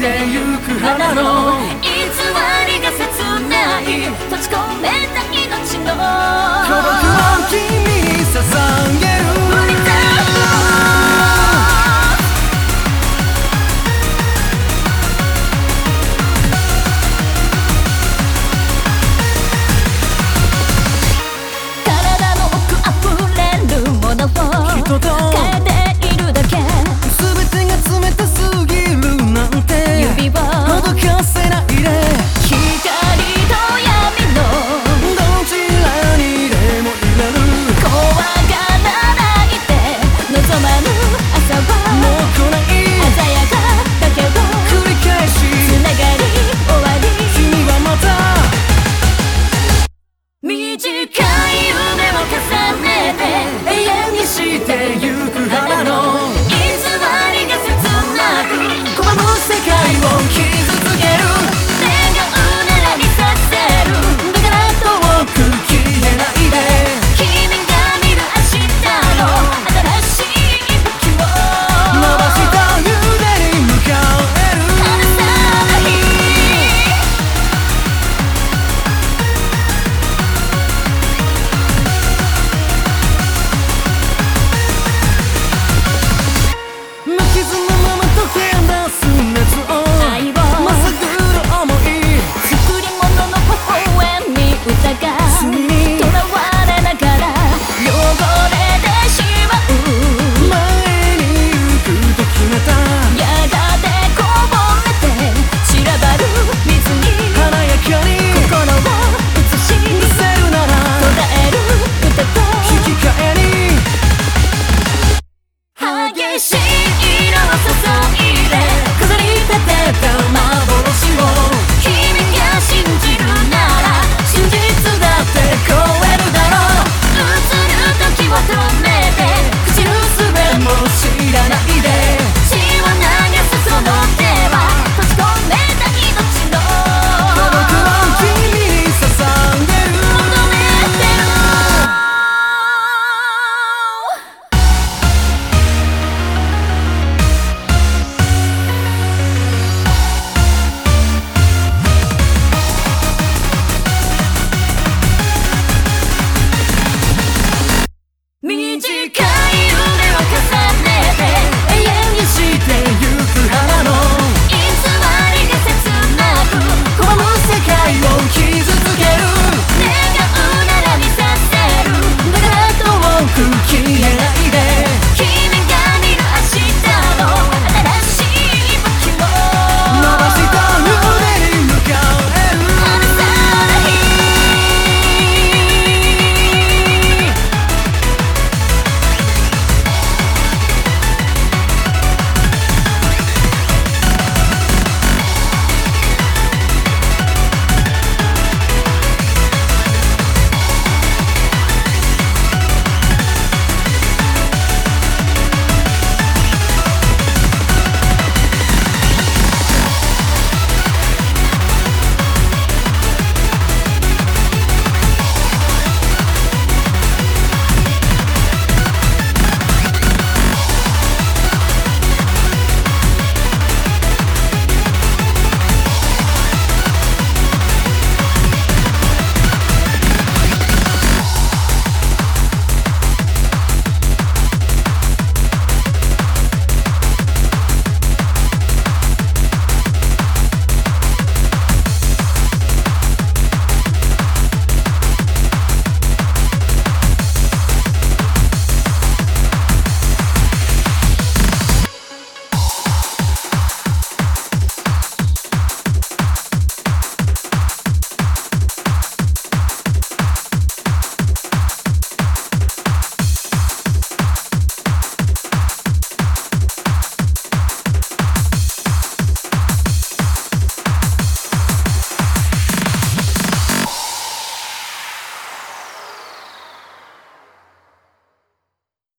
てゆく花の